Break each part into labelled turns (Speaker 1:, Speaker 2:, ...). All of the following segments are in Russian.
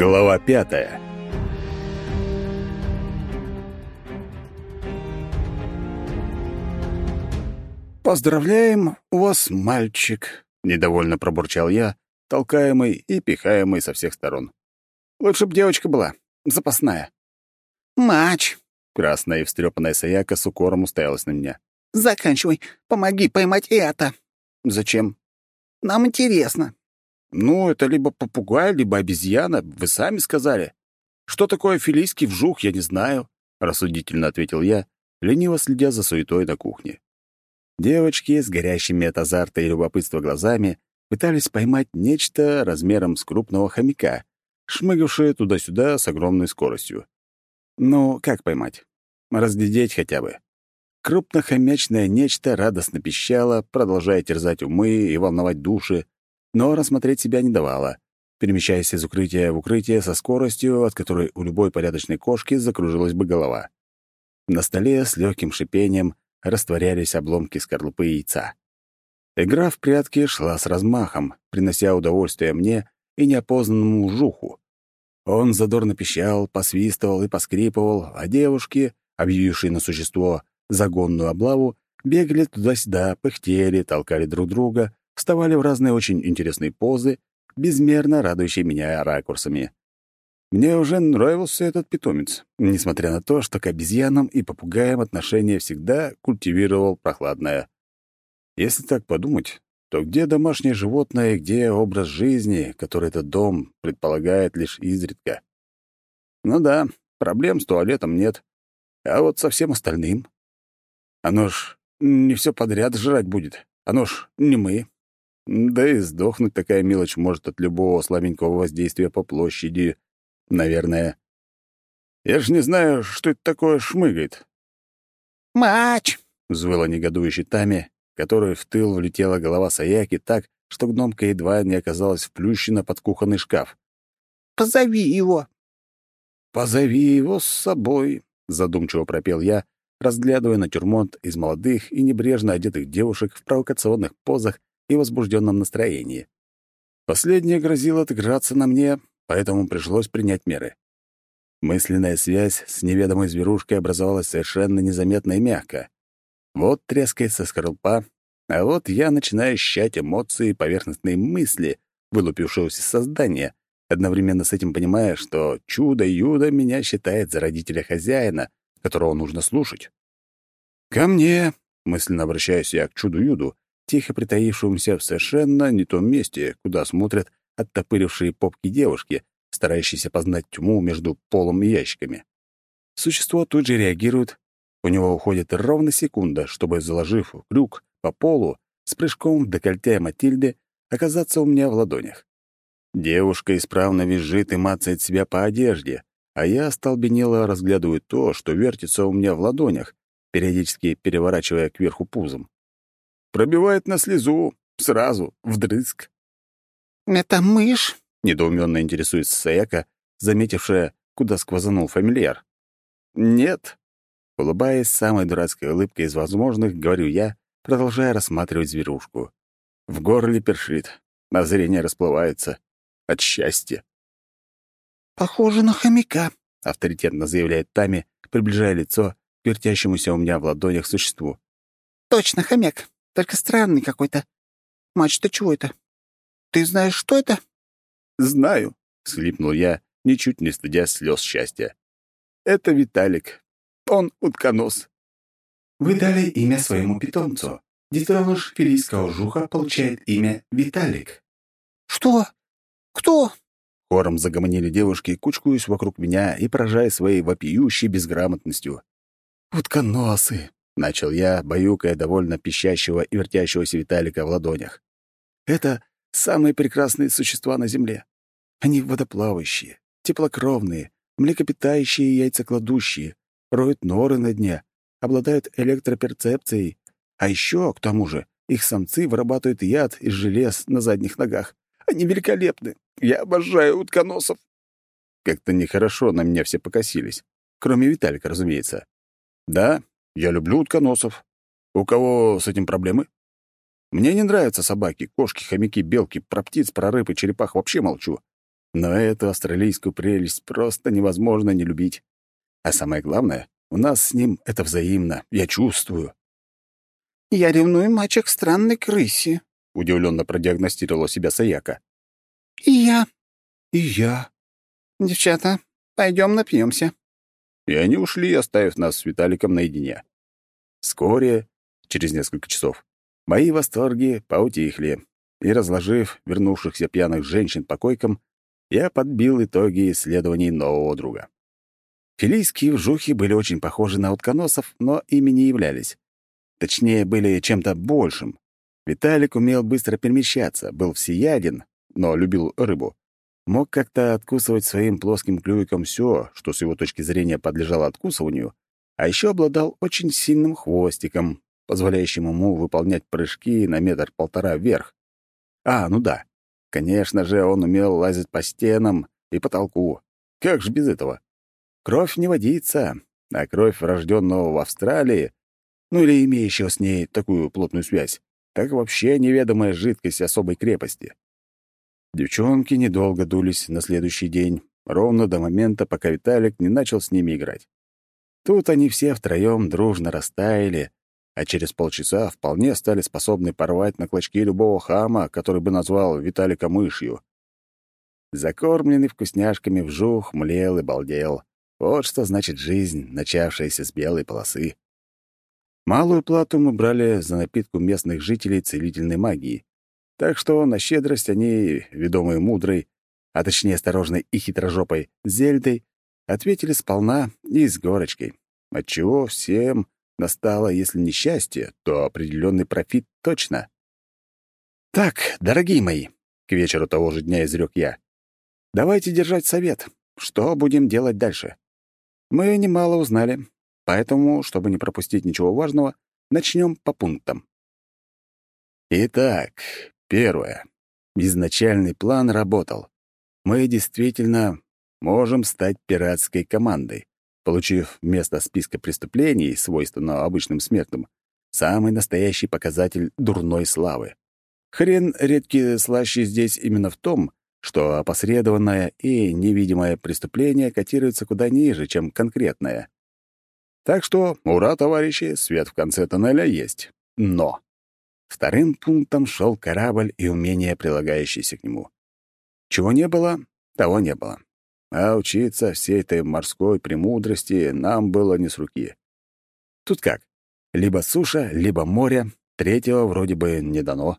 Speaker 1: Глава пятая «Поздравляем, у вас мальчик», — недовольно пробурчал я, толкаемый и пихаемый со всех сторон. «Лучше б девочка была, запасная».
Speaker 2: «Мач!»
Speaker 1: — красная и встрепанная Саяка с укором уставилась на меня.
Speaker 2: «Заканчивай, помоги поймать это!»
Speaker 1: «Зачем?»
Speaker 2: «Нам интересно».
Speaker 1: «Ну, это либо попугай, либо обезьяна, вы сами сказали. Что такое филийский вжух, я не знаю», — рассудительно ответил я, лениво следя за суетой на кухне. Девочки с горящими от азарта и любопытства глазами пытались поймать нечто размером с крупного хомяка, шмыгавшее туда-сюда с огромной скоростью. Ну, как поймать? Разглядеть хотя бы. Крупнохомячное нечто радостно пищало, продолжая терзать умы и волновать души, но рассмотреть себя не давало, перемещаясь из укрытия в укрытие со скоростью, от которой у любой порядочной кошки закружилась бы голова. На столе с легким шипением растворялись обломки скорлупы яйца. Игра в прятки шла с размахом, принося удовольствие мне и неопознанному жуху. Он задорно пищал, посвистывал и поскрипывал, а девушки, объявившие на существо загонную облаву, бегали туда-сюда, пыхтели, толкали друг друга, вставали в разные очень интересные позы, безмерно радующие меня ракурсами. Мне уже нравился этот питомец, несмотря на то, что к обезьянам и попугаям отношение всегда культивировал прохладное. Если так подумать, то где домашнее животное где образ жизни, который этот дом предполагает лишь изредка? Ну да, проблем с туалетом нет. А вот со всем остальным... Оно ж не все подряд жрать будет. Оно ж не мы. Да и сдохнуть такая мелочь может от любого слабенького воздействия по площади, наверное. Я ж не знаю, что это такое шмыгает.
Speaker 2: «Мач!»
Speaker 1: — взвыла негодующий Тами, которой в тыл влетела голова Саяки так, что гномка едва не оказалась вплющена под кухонный шкаф.
Speaker 2: «Позови его!»
Speaker 1: «Позови его с собой», — задумчиво пропел я, разглядывая натюрмонт из молодых и небрежно одетых девушек в провокационных позах и возбужденном настроении. Последнее грозило отыграться на мне, поэтому пришлось принять меры. Мысленная связь с неведомой зверушкой образовалась совершенно незаметно и мягко. Вот трескается скорлупа, а вот я начинаю ощущать эмоции и поверхностные мысли вылупившегося создания, одновременно с этим понимая, что чудо-юдо меня считает за родителя хозяина, которого нужно слушать. «Ко мне!» — мысленно обращаюсь я к чуду-юду, тихо притаившемуся в совершенно не том месте, куда смотрят оттопырившие попки девушки, старающиеся познать тьму между полом и ящиками. Существо тут же реагирует. У него уходит ровно секунда, чтобы, заложив крюк по полу, с прыжком в декольте Матильды оказаться у меня в ладонях. Девушка исправно визжит и мацает себя по одежде, а я остолбенело разглядываю то, что вертится у меня в ладонях, периодически переворачивая кверху пузом. Пробивает на слезу, сразу, вдрызг.
Speaker 2: «Это мышь?»
Speaker 1: — недоуменно интересуется Саяка, заметившая, куда сквозанул фамильяр. «Нет». Улыбаясь самой дурацкой улыбкой из возможных, говорю я, продолжая рассматривать зверушку. В горле першит, а зрение расплывается. От счастья.
Speaker 2: «Похоже на хомяка», —
Speaker 1: авторитетно заявляет Тами, приближая лицо к вертящемуся у меня в ладонях существу.
Speaker 2: «Точно хомяк, только странный какой-то. Мач, ты чего это? Ты знаешь, что это?»
Speaker 1: «Знаю», — схлипнул я, ничуть не стыдя слез счастья. «Это Виталик. Он утконос».
Speaker 3: Вы дали имя своему питомцу. Детеныш филийского жуха получает имя Виталик.
Speaker 2: «Что? Кто?»
Speaker 1: Хором загомонили девушки, кучкуясь вокруг меня и поражая своей вопиющей безграмотностью. «Утконосы!» — начал я, баюкая довольно пищащего и вертящегося Виталика в ладонях. «Это самые прекрасные существа на Земле. Они водоплавающие, теплокровные, млекопитающие и яйцекладущие, роют норы на дне, обладают электроперцепцией, а еще, к тому же, их самцы вырабатывают яд из желез на задних ногах. Они великолепны. Я обожаю утконосов. Как-то нехорошо на меня все покосились. Кроме Виталика, разумеется. Да, я люблю утконосов. У кого с этим проблемы? Мне не нравятся собаки, кошки, хомяки, белки, про птиц, про рыб и черепах вообще молчу. Но эту австралийскую прелесть просто невозможно не любить. А самое главное, у нас с ним это взаимно, я чувствую.
Speaker 2: «Я ревную мачек странной крысе», —
Speaker 1: удивленно продиагностировала себя Саяка.
Speaker 2: «И я».
Speaker 1: «И я».
Speaker 2: «Девчата, пойдем напьемся».
Speaker 1: И они ушли, оставив нас с Виталиком наедине. Вскоре, через несколько часов, мои восторги поутихли, и, разложив вернувшихся пьяных женщин по койкам, я подбил итоги исследований нового друга. Филийские вжухи были очень похожи на утконосов, но ими не являлись. Точнее, были чем-то большим. Виталик умел быстро перемещаться, был всеяден, но любил рыбу. Мог как-то откусывать своим плоским клювиком все, что с его точки зрения подлежало откусыванию, а еще обладал очень сильным хвостиком, позволяющим ему выполнять прыжки на метр-полтора вверх. А, ну да. Конечно же, он умел лазить по стенам и потолку. Как же без этого? Кровь не водится, а кровь рожденного в Австралии, ну или имеющего с ней такую плотную связь, так вообще неведомая жидкость особой крепости. Девчонки недолго дулись на следующий день, ровно до момента, пока Виталик не начал с ними играть. Тут они все втроем дружно растаяли, а через полчаса вполне стали способны порвать на клочки любого хама, который бы назвал Виталика мышью. Закормленный вкусняшками вжух, млел и балдел. Вот что значит жизнь, начавшаяся с белой полосы. Малую плату мы брали за напитку местных жителей целительной магии. Так что на щедрость они, ведомые мудрой, а точнее осторожной и хитрожопой Зельдой, ответили сполна и с горочкой, отчего всем настало, если не счастье, то определенный профит точно. «Так, дорогие мои», — к вечеру того же дня изрек я, — «давайте держать совет. Что будем делать дальше?» Мы немало узнали, поэтому, чтобы не пропустить ничего важного, начнем по пунктам. Итак, первое. Изначальный план работал. Мы действительно можем стать пиратской командой получив вместо списка преступлений, свойственного обычным смертным, самый настоящий показатель дурной славы. Хрен редкий слаще здесь именно в том, что опосредованное и невидимое преступление котируется куда ниже, чем конкретное. Так что, ура, товарищи, свет в конце тоннеля есть. Но вторым пунктом шел корабль и умения, прилагающиеся к нему. Чего не было, того не было а учиться всей этой морской премудрости нам было не с руки. Тут как? Либо суша, либо море, третьего вроде бы не дано.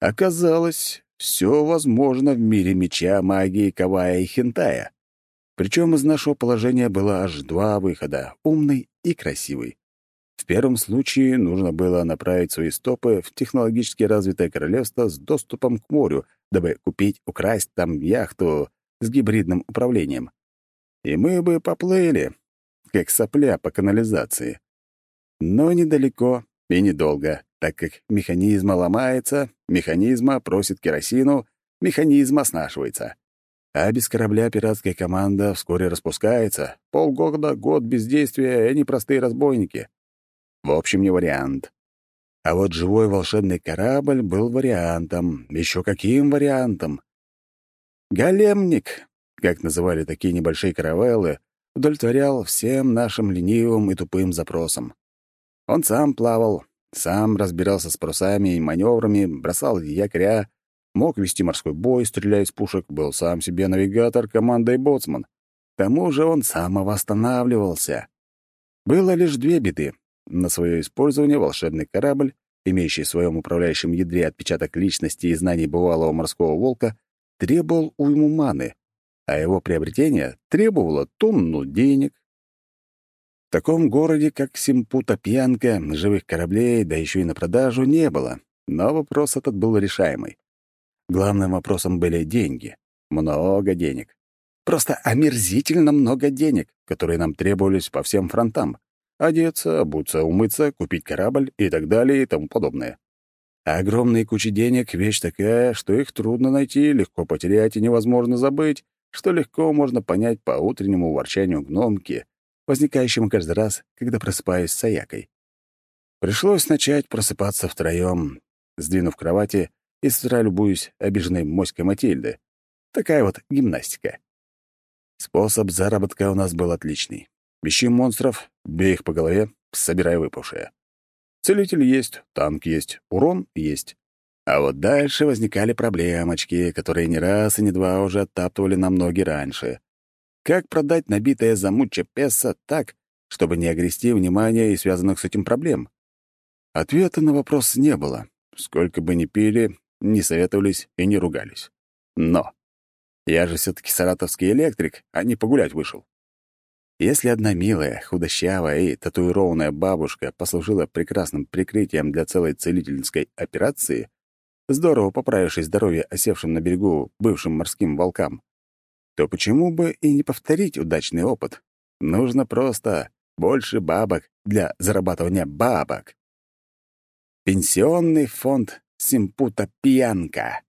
Speaker 1: Оказалось, все возможно в мире меча, магии, кавая и хентая. Причем из нашего положения было аж два выхода — умный и красивый. В первом случае нужно было направить свои стопы в технологически развитое королевство с доступом к морю, дабы купить, украсть там яхту с гибридным управлением. И мы бы поплыли, как сопля по канализации. Но недалеко и недолго, так как механизма ломается, механизма просит керосину, механизма снашивается. А без корабля пиратская команда вскоре распускается. Полгода, год бездействия, и они простые разбойники. В общем, не вариант. А вот живой волшебный корабль был вариантом. Еще каким вариантом? Големник, как называли такие небольшие каравеллы, удовлетворял всем нашим ленивым и тупым запросам. Он сам плавал, сам разбирался с парусами и маневрами, бросал якоря, мог вести морской бой, стреляя из пушек, был сам себе навигатор, команда и боцман. К тому же он самовосстанавливался. Было лишь две беды. На свое использование волшебный корабль, имеющий в своем управляющем ядре отпечаток личности и знаний бывалого морского волка, требовал уйму маны, а его приобретение требовало тонну денег. В таком городе, как Симпута-Пьянка, живых кораблей, да еще и на продажу, не было, но вопрос этот был решаемый. Главным вопросом были деньги. Много денег. Просто омерзительно много денег, которые нам требовались по всем фронтам. Одеться, обуться, умыться, купить корабль и так далее и тому подобное. А огромные кучи денег — вещь такая, что их трудно найти, легко потерять и невозможно забыть, что легко можно понять по утреннему ворчанию гномки, возникающему каждый раз, когда просыпаюсь с Аякой. Пришлось начать просыпаться втроем, сдвинув кровати и с утра любуюсь обиженной моськой Матильды. Такая вот гимнастика. Способ заработка у нас был отличный. Ищи монстров, бей их по голове, собирай выпавшие. Целитель есть, танк есть, урон есть. А вот дальше возникали проблемочки, которые не раз и не два уже оттаптывали на ноги раньше. Как продать набитое замуча песа так, чтобы не огрести внимание и связанных с этим проблем? Ответа на вопрос не было. Сколько бы ни пили, не советовались и не ругались. Но я же все таки саратовский электрик, а не погулять вышел. Если одна милая, худощавая и татуированная бабушка послужила прекрасным прикрытием для целой целительской операции, здорово поправившей здоровье осевшим на берегу бывшим морским волкам, то почему бы и не повторить удачный опыт? Нужно просто больше бабок для зарабатывания бабок. Пенсионный фонд Симпута Пьянка.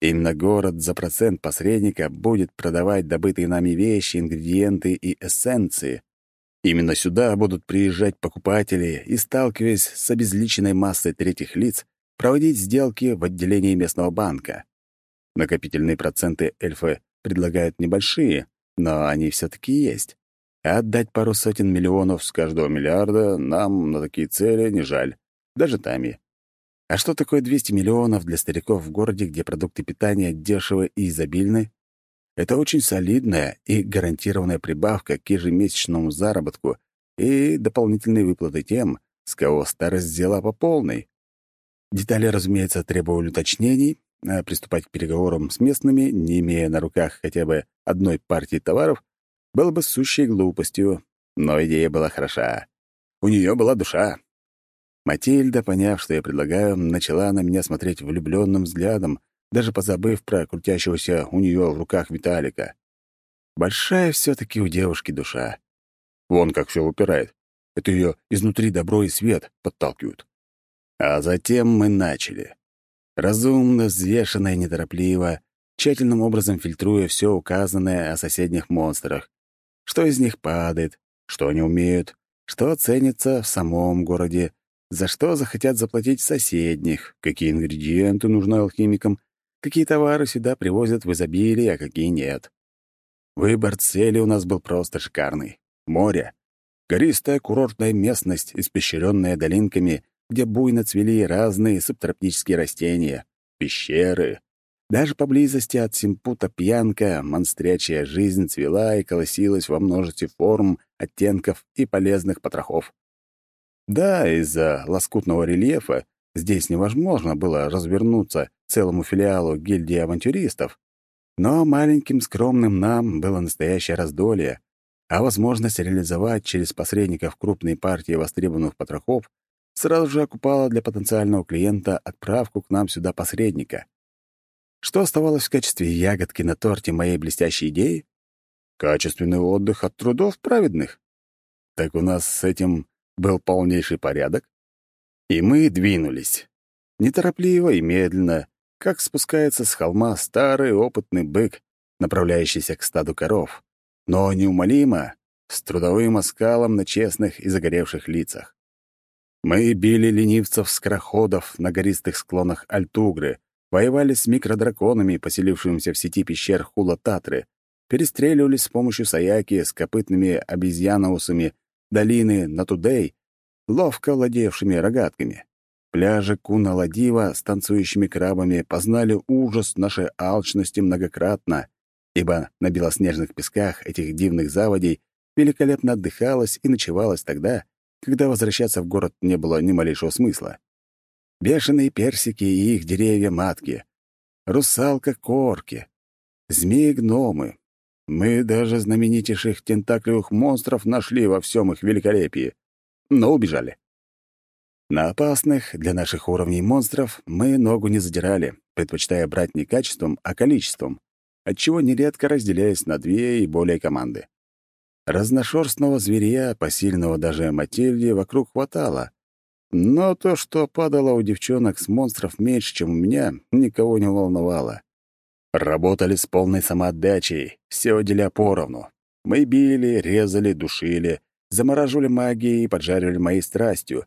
Speaker 1: Именно город за процент посредника будет продавать добытые нами вещи, ингредиенты и эссенции. Именно сюда будут приезжать покупатели и, сталкиваясь с обезличенной массой третьих лиц, проводить сделки в отделении местного банка. Накопительные проценты эльфы предлагают небольшие, но они все таки есть. А отдать пару сотен миллионов с каждого миллиарда нам на такие цели не жаль, даже Тами. А что такое 200 миллионов для стариков в городе, где продукты питания дешевы и изобильны? Это очень солидная и гарантированная прибавка к ежемесячному заработку и дополнительные выплаты тем, с кого старость взяла по полной. Детали, разумеется, требовали уточнений, а приступать к переговорам с местными, не имея на руках хотя бы одной партии товаров, было бы сущей глупостью, но идея была хороша. У нее была душа, Матильда, поняв, что я предлагаю, начала на меня смотреть влюбленным взглядом, даже позабыв про крутящегося у нее в руках Виталика. Большая все таки у девушки душа. Вон как все упирает. Это ее изнутри добро и свет подталкивают. А затем мы начали. Разумно, взвешенно и неторопливо, тщательным образом фильтруя все указанное о соседних монстрах. Что из них падает, что они умеют, что ценится в самом городе, за что захотят заплатить соседних, какие ингредиенты нужны алхимикам, какие товары сюда привозят в изобилии, а какие нет. Выбор цели у нас был просто шикарный. Море. Гористая курортная местность, испещренная долинками, где буйно цвели разные субтропические растения, пещеры. Даже поблизости от Симпута пьянка, монстрячая жизнь цвела и колосилась во множестве форм, оттенков и полезных потрохов. Да, из-за лоскутного рельефа здесь невозможно было развернуться целому филиалу гильдии авантюристов, но маленьким скромным нам было настоящее раздолье, а возможность реализовать через посредников крупные партии востребованных потрохов сразу же окупала для потенциального клиента отправку к нам сюда посредника. Что оставалось в качестве ягодки на торте моей блестящей идеи? Качественный отдых от трудов праведных. Так у нас с этим был полнейший порядок, и мы двинулись. Неторопливо и медленно, как спускается с холма старый опытный бык, направляющийся к стаду коров, но неумолимо, с трудовым оскалом на честных и загоревших лицах. Мы били ленивцев-скороходов на гористых склонах Альтугры, воевали с микродраконами, поселившимися в сети пещер Хула-Татры, перестреливались с помощью саяки с копытными обезьяноусами долины Натудей, ловко владевшими рогатками. Пляжи Куна-Ладива с танцующими крабами познали ужас нашей алчности многократно, ибо на белоснежных песках этих дивных заводей великолепно отдыхалось и ночевалось тогда, когда возвращаться в город не было ни малейшего смысла. Бешеные персики и их деревья-матки, русалка-корки, змеи-гномы, мы даже знаменитейших тентаклевых монстров нашли во всем их великолепии, но убежали. На опасных для наших уровней монстров мы ногу не задирали, предпочитая брать не качеством, а количеством, отчего нередко разделяясь на две и более команды. Разношерстного зверя, посильного даже Матильде, вокруг хватало. Но то, что падало у девчонок с монстров меньше, чем у меня, никого не волновало. Работали с полной самоотдачей, все деля поровну. Мы били, резали, душили, замораживали магией и поджаривали моей страстью.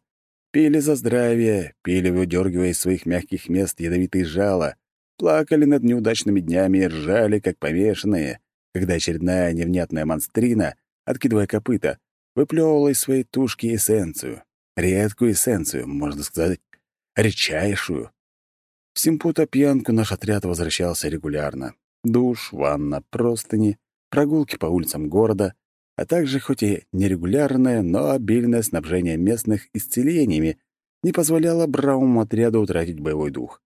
Speaker 1: Пили за здравие, пили, выдергивая из своих мягких мест ядовитые жало, плакали над неудачными днями и ржали, как повешенные, когда очередная невнятная монстрина, откидывая копыта, выплевывала из своей тушки эссенцию. Редкую эссенцию, можно сказать, редчайшую. В Симпута-пьянку наш отряд возвращался регулярно. Душ, ванна, простыни, прогулки по улицам города, а также хоть и нерегулярное, но обильное снабжение местных исцелениями не позволяло бравому отряду утратить боевой дух.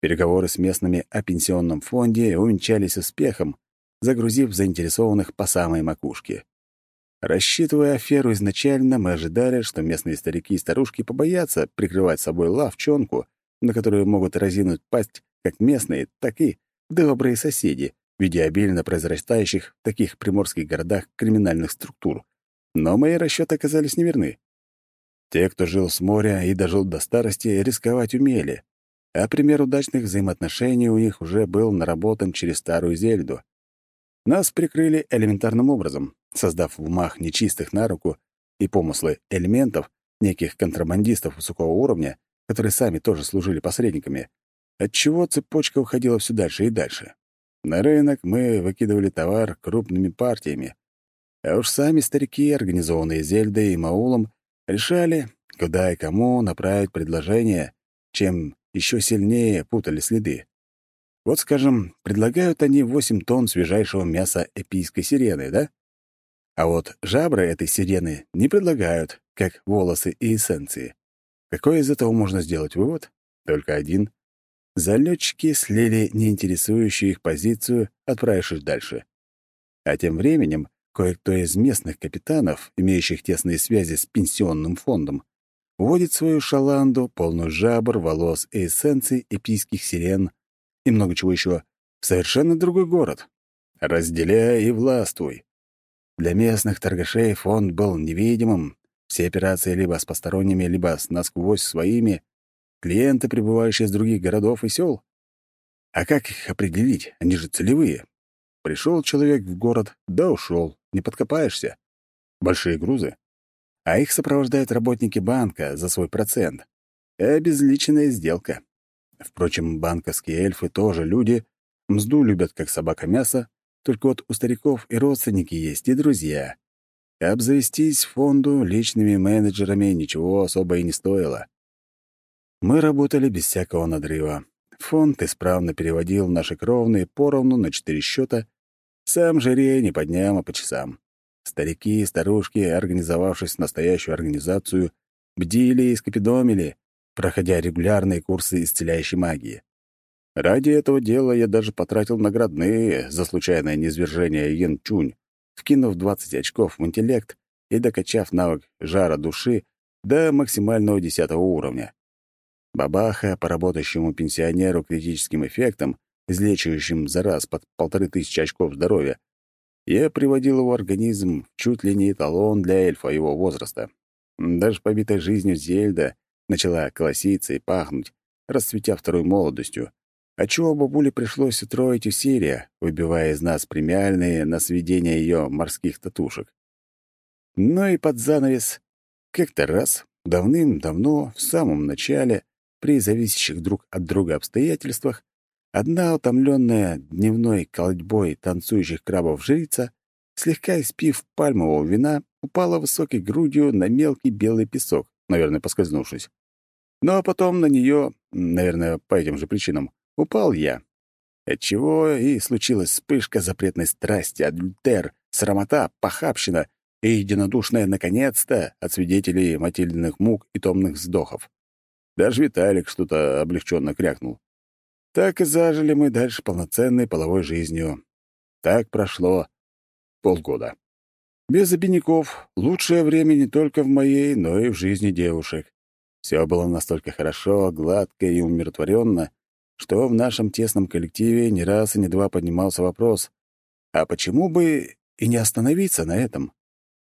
Speaker 1: Переговоры с местными о пенсионном фонде увенчались успехом, загрузив заинтересованных по самой макушке. Рассчитывая аферу изначально, мы ожидали, что местные старики и старушки побоятся прикрывать собой лавчонку, на которую могут разинуть пасть как местные, так и добрые соседи, в виде обильно произрастающих в таких приморских городах криминальных структур. Но мои расчеты оказались неверны. Те, кто жил с моря и дожил до старости, рисковать умели, а пример удачных взаимоотношений у них уже был наработан через старую Зельду. Нас прикрыли элементарным образом, создав в умах нечистых на руку и помыслы элементов, неких контрабандистов высокого уровня, которые сами тоже служили посредниками, отчего цепочка уходила все дальше и дальше. На рынок мы выкидывали товар крупными партиями, а уж сами старики, организованные Зельдой и Маулом, решали, куда и кому направить предложение, чем еще сильнее путали следы. Вот, скажем, предлагают они 8 тонн свежайшего мяса эпийской сирены, да? А вот жабры этой сирены не предлагают, как волосы и эссенции. Какой из этого можно сделать вывод? Только один. Залетчики слили неинтересующую их позицию, отправившись дальше. А тем временем кое-кто из местных капитанов, имеющих тесные связи с пенсионным фондом, вводит свою шаланду, полную жабр, волос и эссенций эпийских сирен и много чего еще, в совершенно другой город. Разделяй и властвуй. Для местных торгашей фонд был невидимым, все операции либо с посторонними, либо с насквозь своими, клиенты, прибывающие из других городов и сел. А как их определить? Они же целевые. Пришел человек в город, да ушел, не подкопаешься. Большие грузы а их сопровождают работники банка за свой процент. Обезличенная сделка. Впрочем, банковские эльфы тоже люди, мзду любят как собака мясо, только вот у стариков и родственники есть, и друзья. Обзавестись фонду личными менеджерами ничего особо и не стоило. Мы работали без всякого надрыва. Фонд исправно переводил наши кровные поровну на четыре счета, сам жире не по дням, а по часам. Старики и старушки, организовавшись в настоящую организацию, бдили и скопидомили, проходя регулярные курсы исцеляющей магии. Ради этого дела я даже потратил наградные за случайное низвержение Йен Чунь, вкинув 20 очков в интеллект и докачав навык жара души до максимального десятого уровня. Бабаха по работающему пенсионеру критическим эффектом, излечивающим за раз под полторы тысячи очков здоровья, я приводил его организм в чуть ли не эталон для эльфа его возраста. Даже побитая жизнью Зельда начала колоситься и пахнуть, расцветя второй молодостью, отчего бабуле пришлось утроить усилия, выбивая из нас премиальные на сведение ее морских татушек. Но и под занавес как-то раз, давным-давно, в самом начале, при зависящих друг от друга обстоятельствах, Одна утомленная дневной колодьбой танцующих крабов жрица, слегка испив пальмового вина, упала высокой грудью на мелкий белый песок, наверное, поскользнувшись. Ну а потом на нее, наверное, по этим же причинам, упал я. Отчего и случилась вспышка запретной страсти, адюльтер, срамота, похабщина и единодушная наконец-то от свидетелей Матильдиных мук и томных вздохов. Даже Виталик что-то облегченно крякнул. Так и зажили мы дальше полноценной половой жизнью. Так прошло полгода. Без обиняков лучшее время не только в моей, но и в жизни девушек. Все было настолько хорошо, гладко и умиротворенно, что в нашем тесном коллективе не раз и не два поднимался вопрос, а почему бы и не остановиться на этом?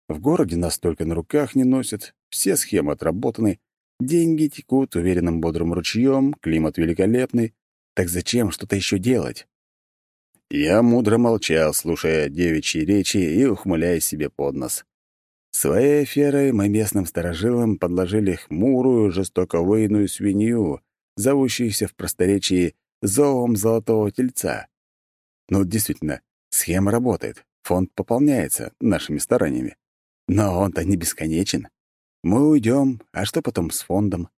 Speaker 1: В городе нас только на руках не носят, все схемы отработаны, деньги текут уверенным бодрым ручьем, климат великолепный, так зачем что-то еще делать? Я мудро молчал, слушая девичьи речи и ухмыляясь себе под нос. Своей аферой мы местным сторожилам подложили хмурую, жестоковыйную свинью, зовущуюся в просторечии зовом золотого тельца. Ну, действительно, схема работает, фонд пополняется нашими стараниями. Но он-то не бесконечен. Мы уйдем, а что потом с фондом?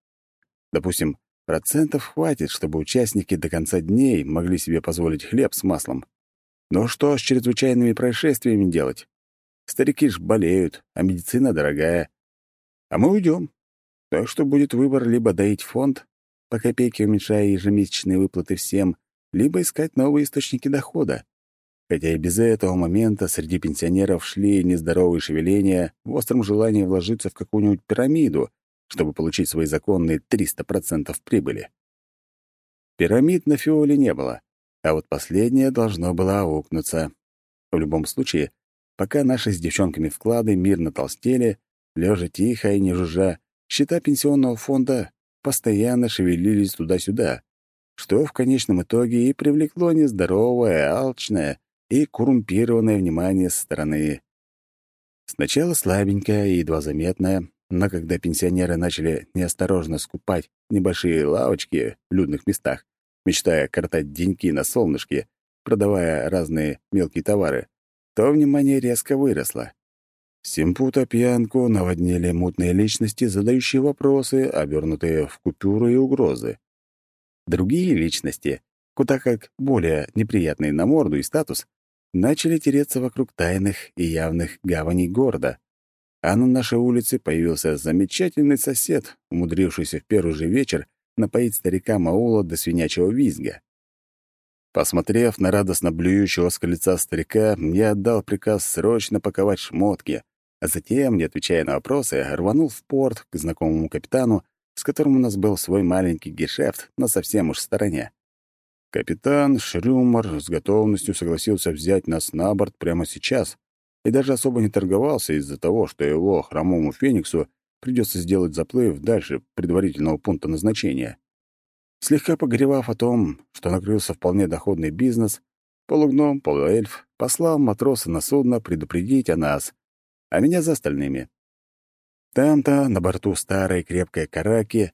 Speaker 1: Допустим, процентов хватит, чтобы участники до конца дней могли себе позволить хлеб с маслом. Но что с чрезвычайными происшествиями делать? Старики ж болеют, а медицина дорогая. А мы уйдем. Так что будет выбор либо доить фонд, по копейке уменьшая ежемесячные выплаты всем, либо искать новые источники дохода. Хотя и без этого момента среди пенсионеров шли нездоровые шевеления в остром желании вложиться в какую-нибудь пирамиду, чтобы получить свои законные 300% прибыли. Пирамид на Фиоле не было, а вот последнее должно было аукнуться. В любом случае, пока наши с девчонками вклады мирно толстели, лежа тихо и не жужжа, счета пенсионного фонда постоянно шевелились туда-сюда, что в конечном итоге и привлекло нездоровое, алчное и коррумпированное внимание со стороны. Сначала слабенькое и едва заметное, но когда пенсионеры начали неосторожно скупать небольшие лавочки в людных местах, мечтая картать деньги на солнышке, продавая разные мелкие товары, то внимание резко выросло. Симпута пьянку наводнили мутные личности, задающие вопросы, обернутые в купюры и угрозы. Другие личности, куда как более неприятные на морду и статус, начали тереться вокруг тайных и явных гаваней города. А на нашей улице появился замечательный сосед, умудрившийся в первый же вечер напоить старика Маула до свинячьего визга. Посмотрев на радостно блюющего с колеца старика, я отдал приказ срочно паковать шмотки, а затем, не отвечая на вопросы, рванул в порт к знакомому капитану, с которым у нас был свой маленький гешефт на совсем уж стороне. Капитан Шрюмер с готовностью согласился взять нас на борт прямо сейчас и даже особо не торговался из-за того, что его хромому фениксу придется сделать заплыв дальше предварительного пункта назначения. Слегка погревав о том, что накрылся вполне доходный бизнес, полугном, полуэльф послал матроса на судно предупредить о нас, а меня за остальными. Там-то, на борту старой крепкой караки,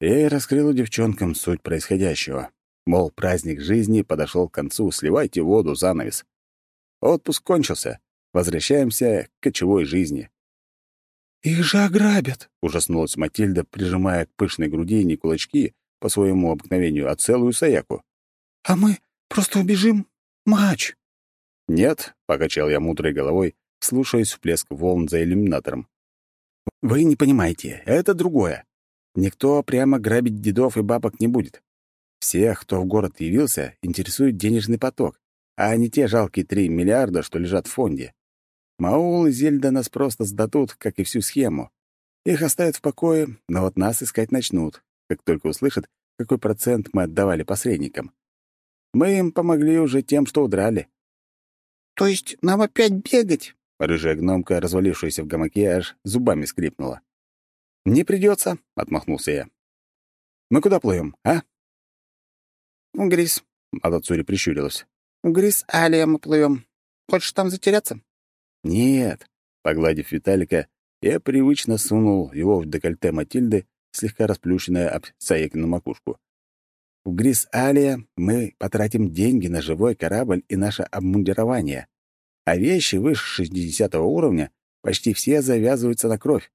Speaker 1: я и раскрыл девчонкам суть происходящего. Мол, праздник жизни подошел к концу, сливайте воду, занавес. Отпуск кончился. Возвращаемся к кочевой жизни.
Speaker 2: «Их же ограбят!»
Speaker 1: — ужаснулась Матильда, прижимая к пышной груди не кулачки по своему обыкновению, а целую саяку.
Speaker 2: «А мы просто убежим? Мач!»
Speaker 1: «Нет», — покачал я мудрой головой, слушаясь всплеск волн за иллюминатором. «Вы не понимаете, это другое. Никто прямо грабить дедов и бабок не будет. Всех, кто в город явился, интересует денежный поток, а не те жалкие три миллиарда, что лежат в фонде. Маул и Зельда нас просто сдадут, как и всю схему. Их оставят в покое, но вот нас искать начнут, как только услышат, какой процент мы отдавали посредникам. Мы им помогли уже тем, что удрали.
Speaker 2: «То есть нам опять бегать?»
Speaker 1: Рыжая гномка, развалившаяся в гамаке, аж зубами скрипнула. «Не придется, отмахнулся я. «Мы куда плывем, а?»
Speaker 2: «В Грис», —
Speaker 1: Адацури прищурилась.
Speaker 2: «В Грис Алия мы плывем. Хочешь там затеряться?»
Speaker 1: «Нет», — погладив Виталика, я привычно сунул его в декольте Матильды, слегка расплющенное об Саекину макушку. «В Грис Алия мы потратим деньги на живой корабль и наше обмундирование, а вещи выше 60 уровня почти все завязываются на кровь».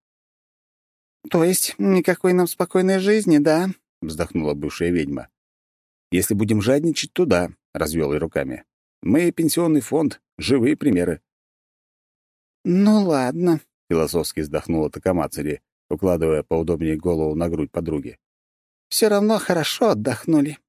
Speaker 2: «То есть никакой нам спокойной жизни, да?»
Speaker 1: — вздохнула бывшая ведьма. Если будем жадничать, то да, — развел я руками. Мы пенсионный фонд, живые примеры.
Speaker 2: Ну ладно, —
Speaker 1: философски вздохнула Такамацари, укладывая поудобнее голову на грудь подруги.
Speaker 2: Все равно хорошо отдохнули.